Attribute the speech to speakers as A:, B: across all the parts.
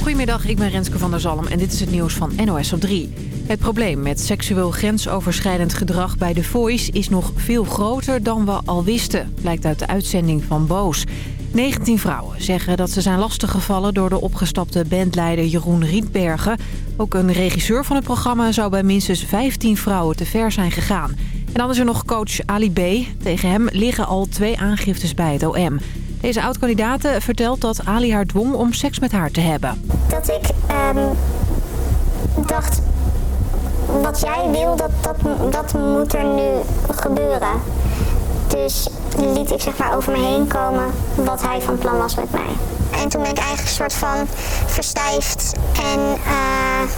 A: Goedemiddag, ik ben Renske van der Zalm en dit is het nieuws van NOS op 3. Het probleem met seksueel grensoverschrijdend gedrag bij The Voice... is nog veel groter dan we al wisten, blijkt uit de uitzending van Boos. 19 vrouwen zeggen dat ze zijn lastiggevallen door de opgestapte bandleider Jeroen Rietbergen. Ook een regisseur van het programma zou bij minstens 15 vrouwen te ver zijn gegaan. En dan is er nog coach Ali B. Tegen hem liggen al twee aangiftes bij het OM. Deze oud-kandidate vertelt dat Ali haar dwong om seks met haar te hebben.
B: Dat ik ehm, dacht, wat jij wil, dat, dat, dat moet er nu gebeuren. Dus liet ik zeg maar over me heen komen wat hij van plan was met mij. En toen ben ik eigenlijk een soort van verstijfd en, uh,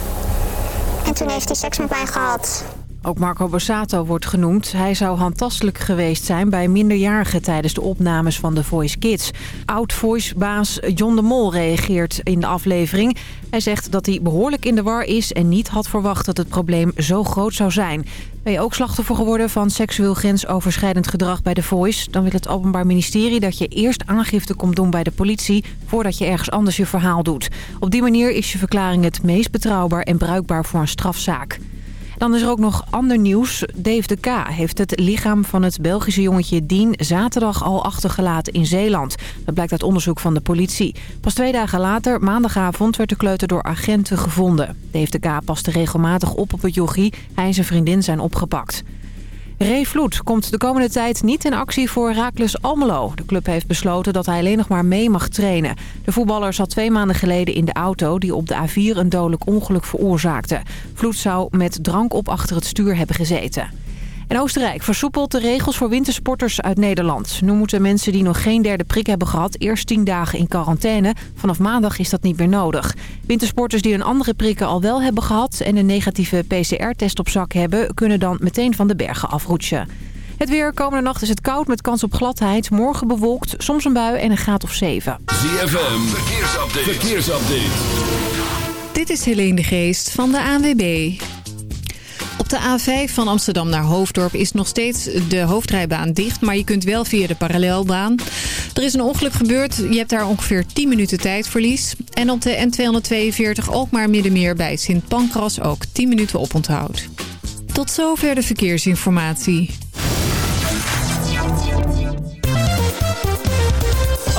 B: en toen heeft hij seks met mij gehad.
A: Ook Marco Borsato wordt genoemd. Hij zou handtastelijk geweest zijn bij minderjarigen tijdens de opnames van The Voice Kids. Oud-Voice-baas John de Mol reageert in de aflevering. Hij zegt dat hij behoorlijk in de war is en niet had verwacht dat het probleem zo groot zou zijn. Ben je ook slachtoffer geworden van seksueel grensoverschrijdend gedrag bij The Voice? Dan wil het Openbaar Ministerie dat je eerst aangifte komt doen bij de politie... voordat je ergens anders je verhaal doet. Op die manier is je verklaring het meest betrouwbaar en bruikbaar voor een strafzaak. Dan is er ook nog ander nieuws. Dave de K. heeft het lichaam van het Belgische jongetje Dien zaterdag al achtergelaten in Zeeland. Dat blijkt uit onderzoek van de politie. Pas twee dagen later, maandagavond, werd de kleuter door agenten gevonden. Dave de K. paste regelmatig op op het jochie. Hij en zijn vriendin zijn opgepakt. Ray Vloed komt de komende tijd niet in actie voor Raakles Almelo. De club heeft besloten dat hij alleen nog maar mee mag trainen. De voetballer zat twee maanden geleden in de auto die op de A4 een dodelijk ongeluk veroorzaakte. Vloed zou met drank op achter het stuur hebben gezeten. En Oostenrijk versoepelt de regels voor wintersporters uit Nederland. Nu moeten mensen die nog geen derde prik hebben gehad... eerst 10 dagen in quarantaine. Vanaf maandag is dat niet meer nodig. Wintersporters die een andere prikken al wel hebben gehad... en een negatieve PCR-test op zak hebben... kunnen dan meteen van de bergen afroetsen. Het weer komende nacht is het koud met kans op gladheid. Morgen bewolkt, soms een bui en een graad of 7.
C: ZFM, verkeersupdate. verkeersupdate.
D: Dit is Helene de Geest van de ANWB. Op de A5 van Amsterdam naar Hoofddorp is nog steeds de hoofdrijbaan dicht. Maar je kunt wel via de parallelbaan. Er is een ongeluk gebeurd. Je hebt daar ongeveer 10 minuten tijdverlies. En op de N242 Alkmaar Middenmeer bij Sint Pancras ook 10 minuten oponthoud. Tot zover de verkeersinformatie.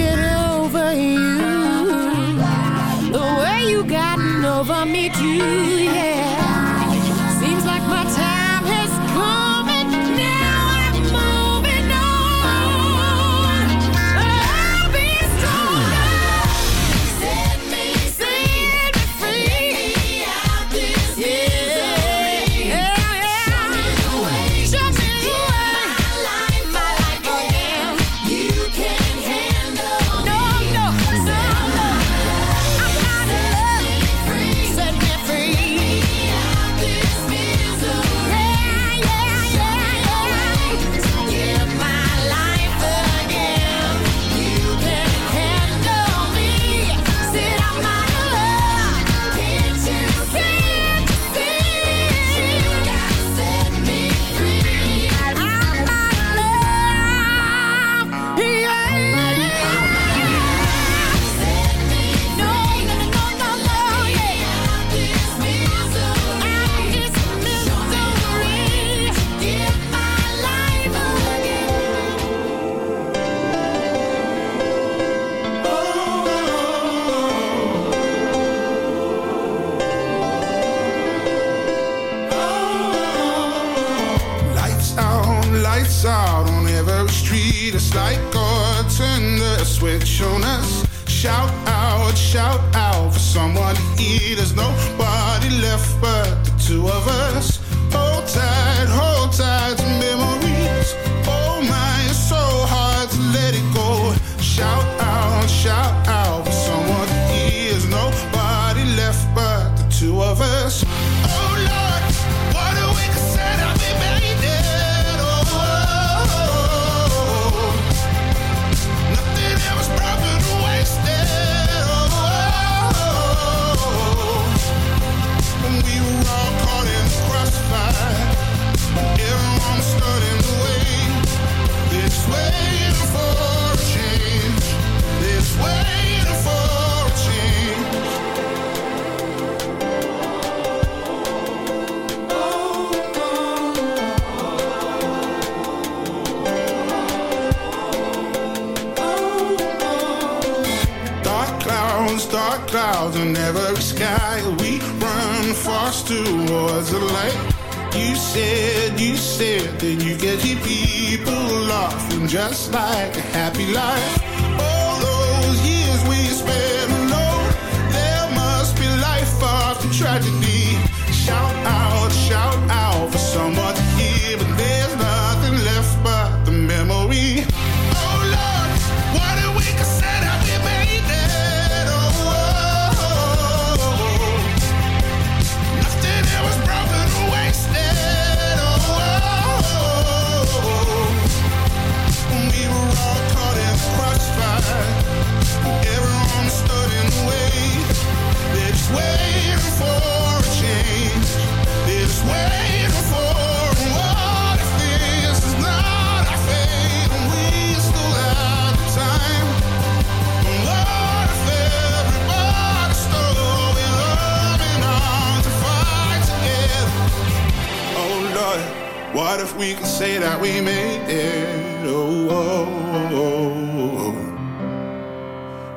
E: get over you
F: the way you gotten over me too, yeah.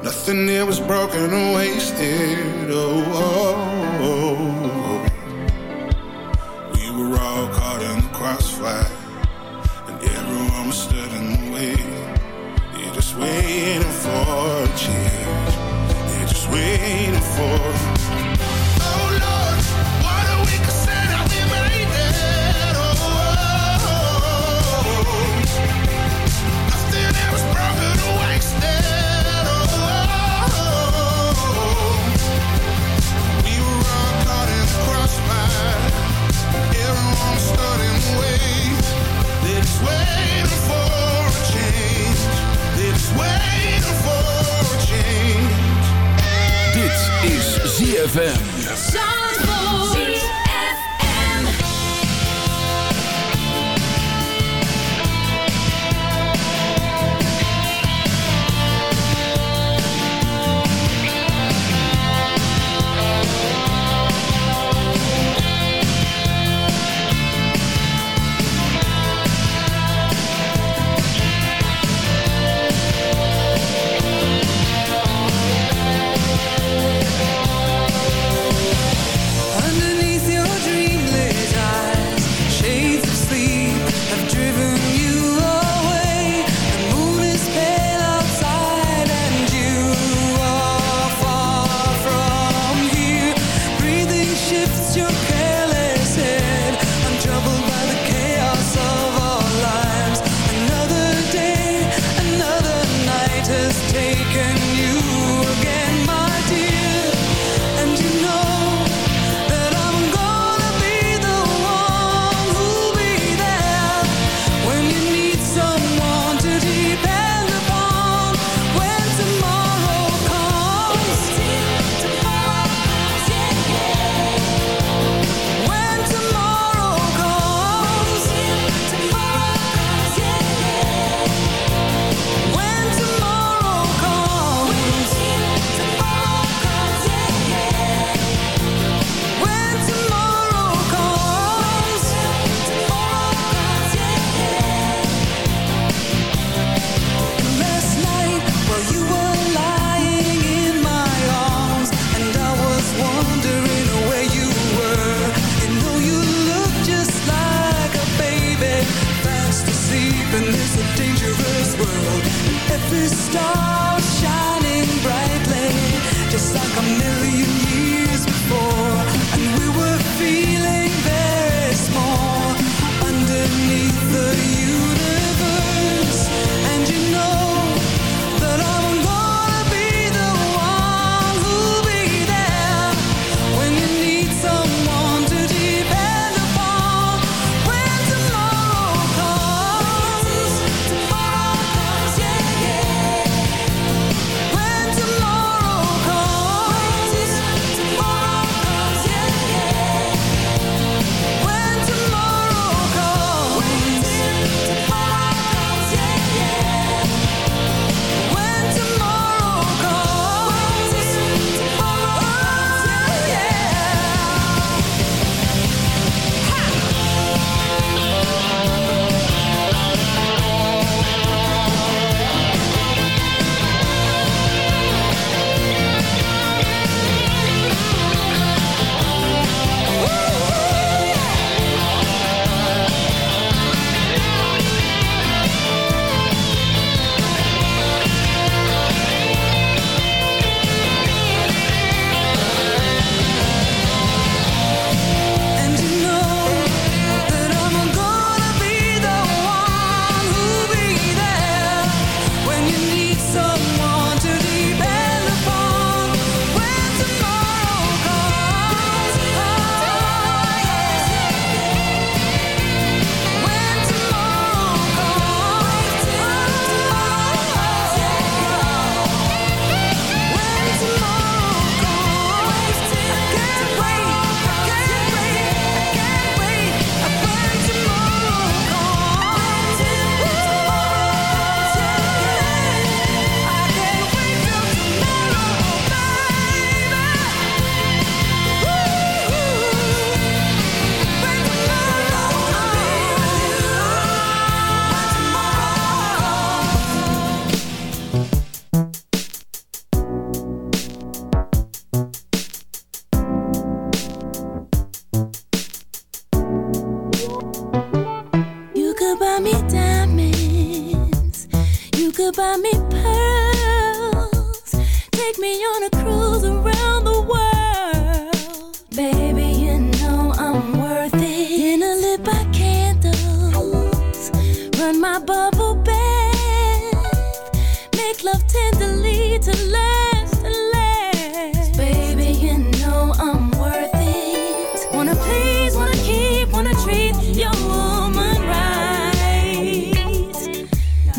F: Nothing there was broken or wasted. Oh, oh, oh, we were all caught in the crossfire, and everyone was stood in the way. They're just waiting for a change. They're just waiting for.
C: ZFM.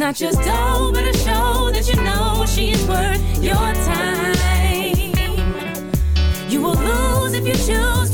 G: not just dough, but a show that you know she's worth your time. You will lose if you choose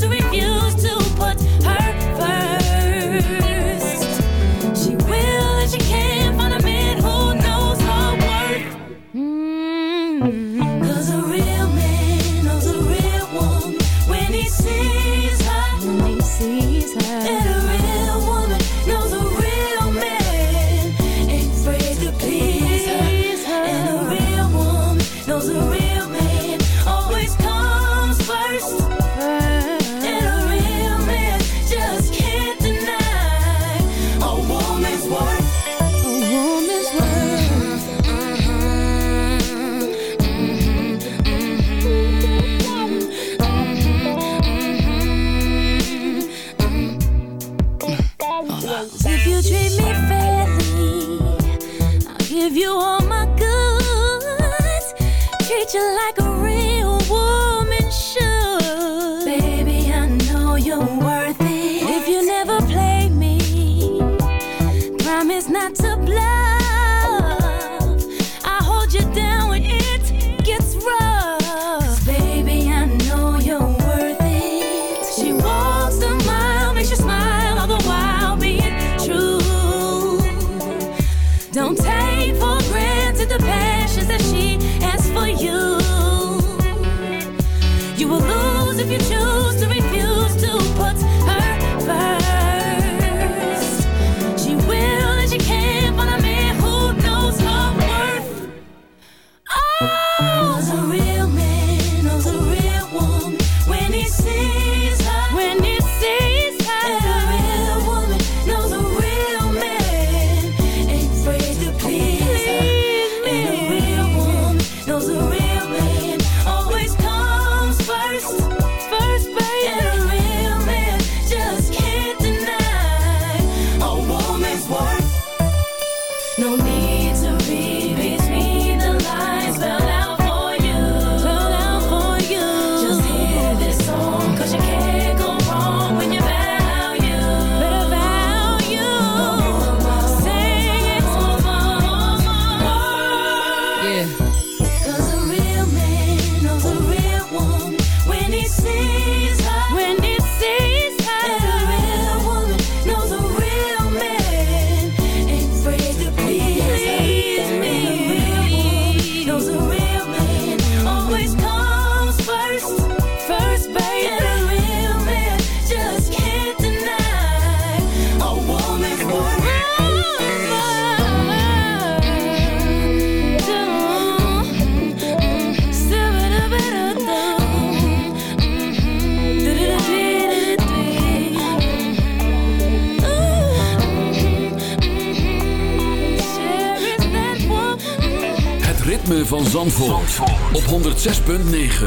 C: Zandvoort, op 106.9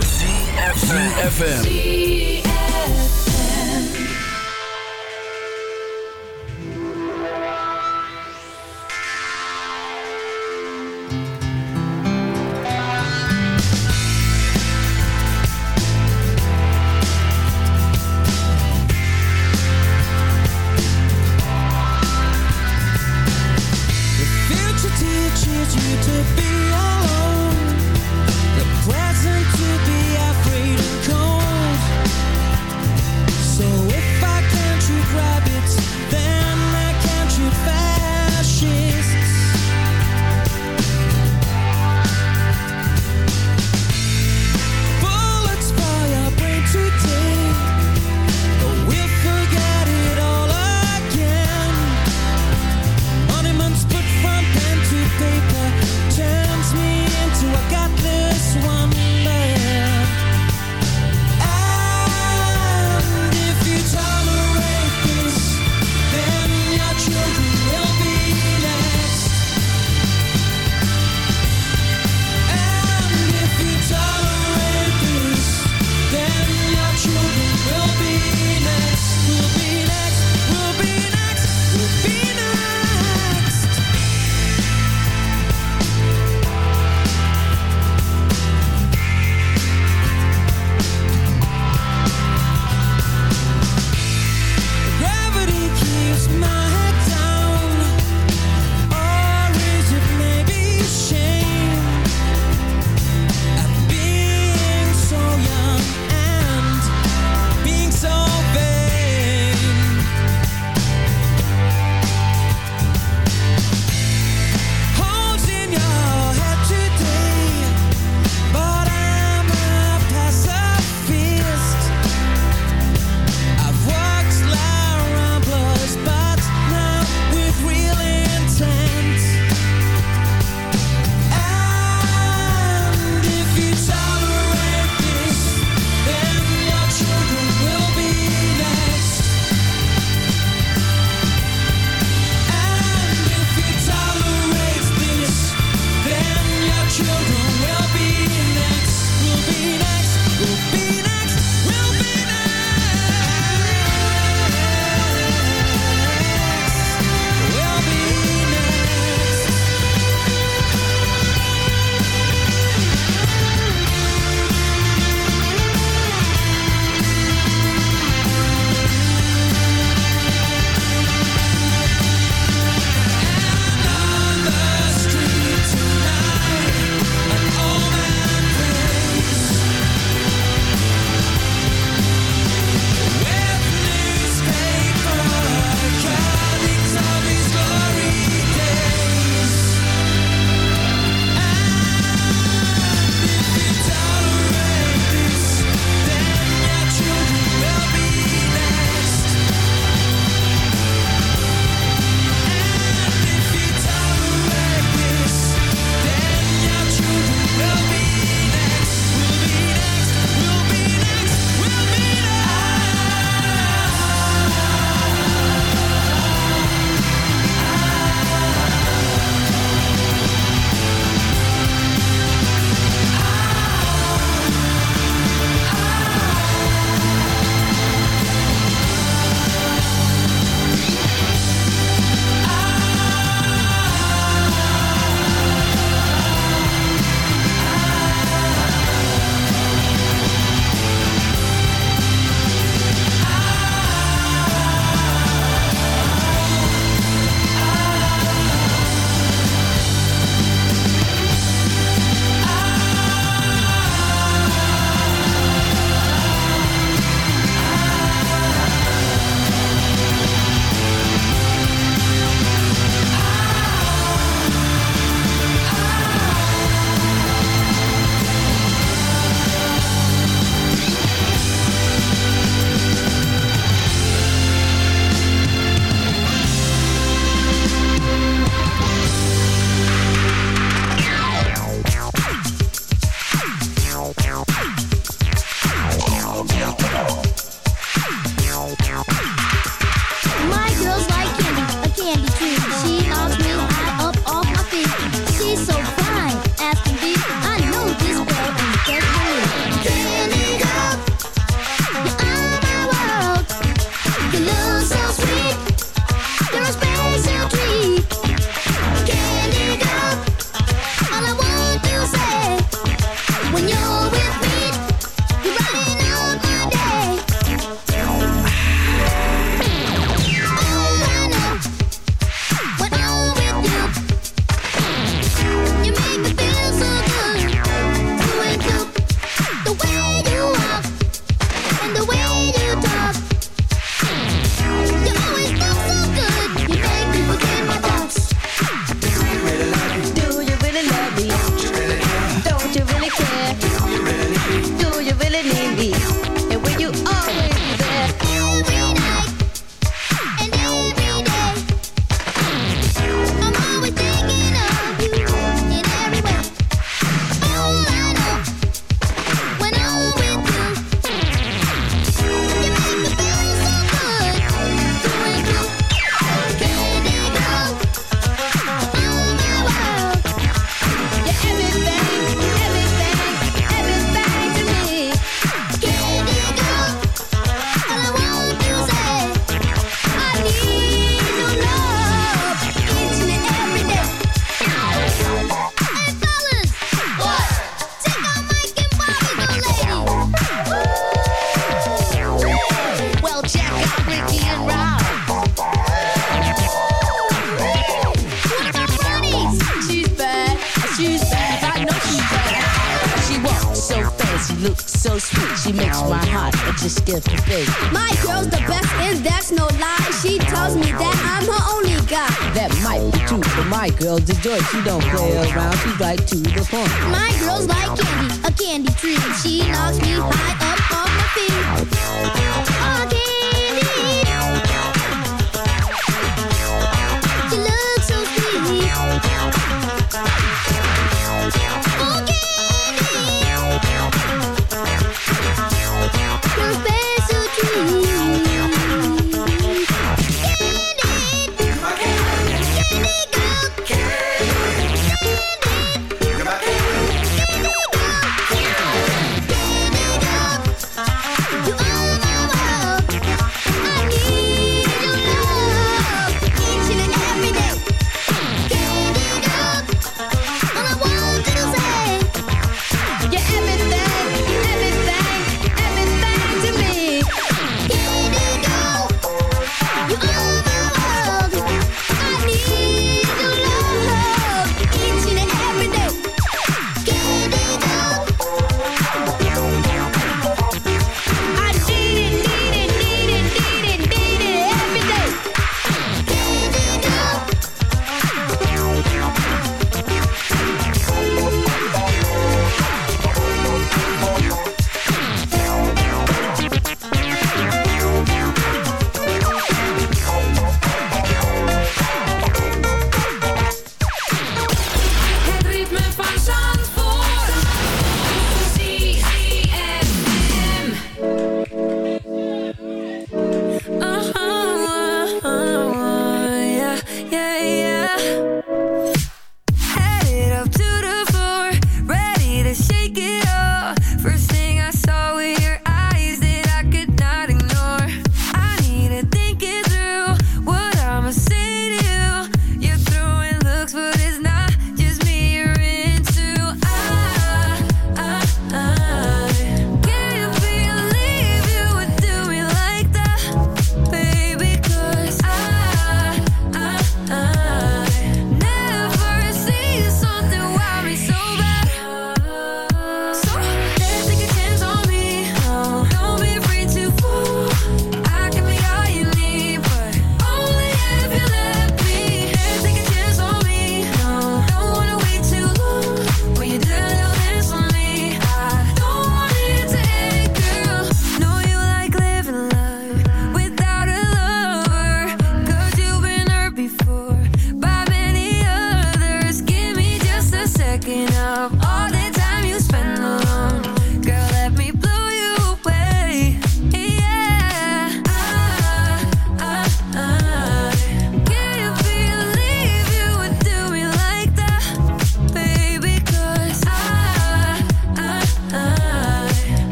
C: ZFM
E: The future teaches you to be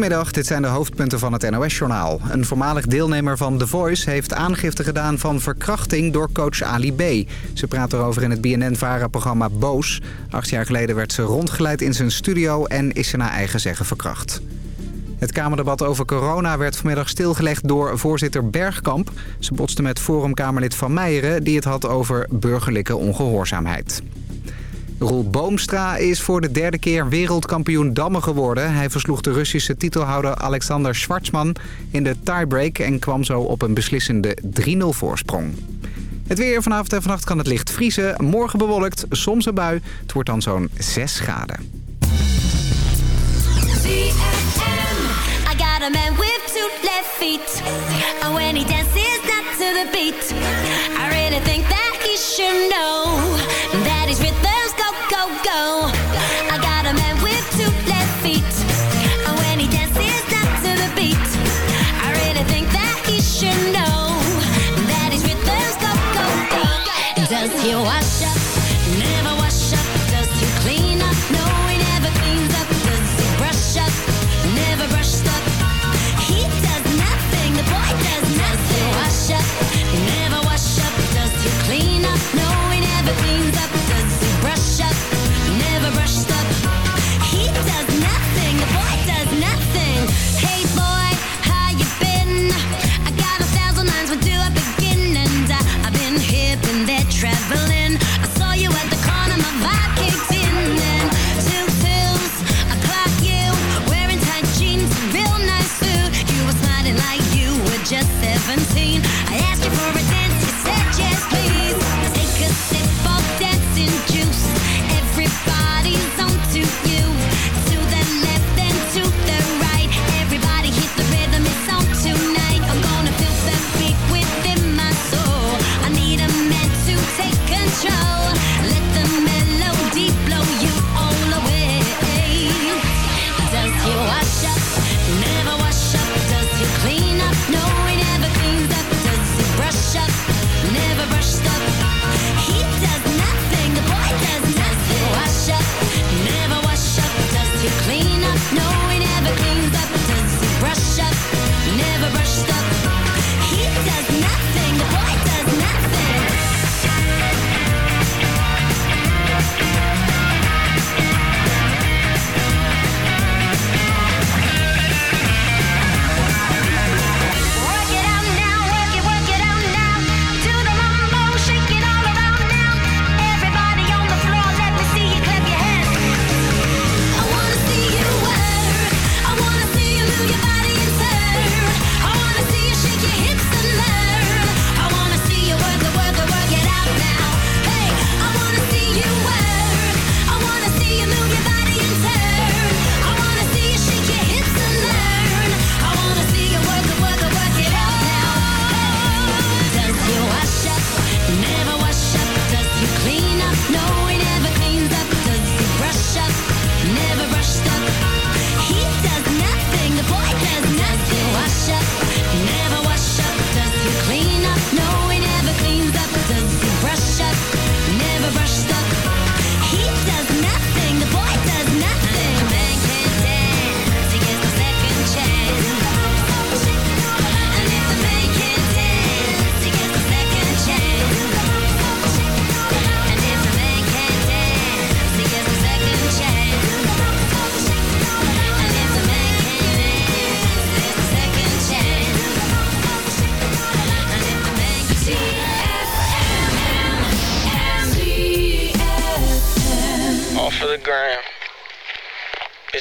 H: Goedemiddag, dit zijn de hoofdpunten van het NOS-journaal. Een voormalig deelnemer van The Voice heeft aangifte gedaan van verkrachting door coach Ali B. Ze praat erover in het BNN-VARA-programma Boos. Acht jaar geleden werd ze rondgeleid in zijn studio en is ze naar eigen zeggen verkracht. Het Kamerdebat over corona werd vanmiddag stilgelegd door voorzitter Bergkamp. Ze botste met Forumkamerlid Van Meijeren die het had over burgerlijke ongehoorzaamheid. Roel Boomstra is voor de derde keer wereldkampioen dammen geworden. Hij versloeg de Russische titelhouder Alexander Schwartzman in de tiebreak... en kwam zo op een beslissende 3-0 voorsprong. Het weer vanavond en vannacht kan het licht vriezen. Morgen bewolkt, soms een bui. Het wordt dan zo'n 6 graden.
I: That go, go.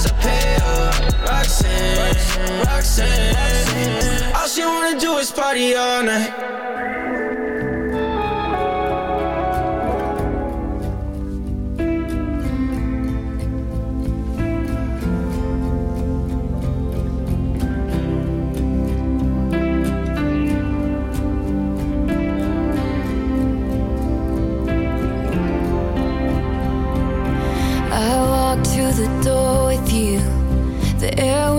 J: cause I pay her. Roxanne, Roxanne. All she wanna do is party all night.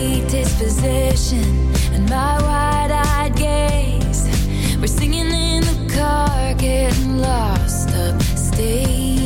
G: Sweet disposition and my wide-eyed gaze. We're singing in the car, getting lost upstate.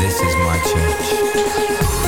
G: This
K: is my church.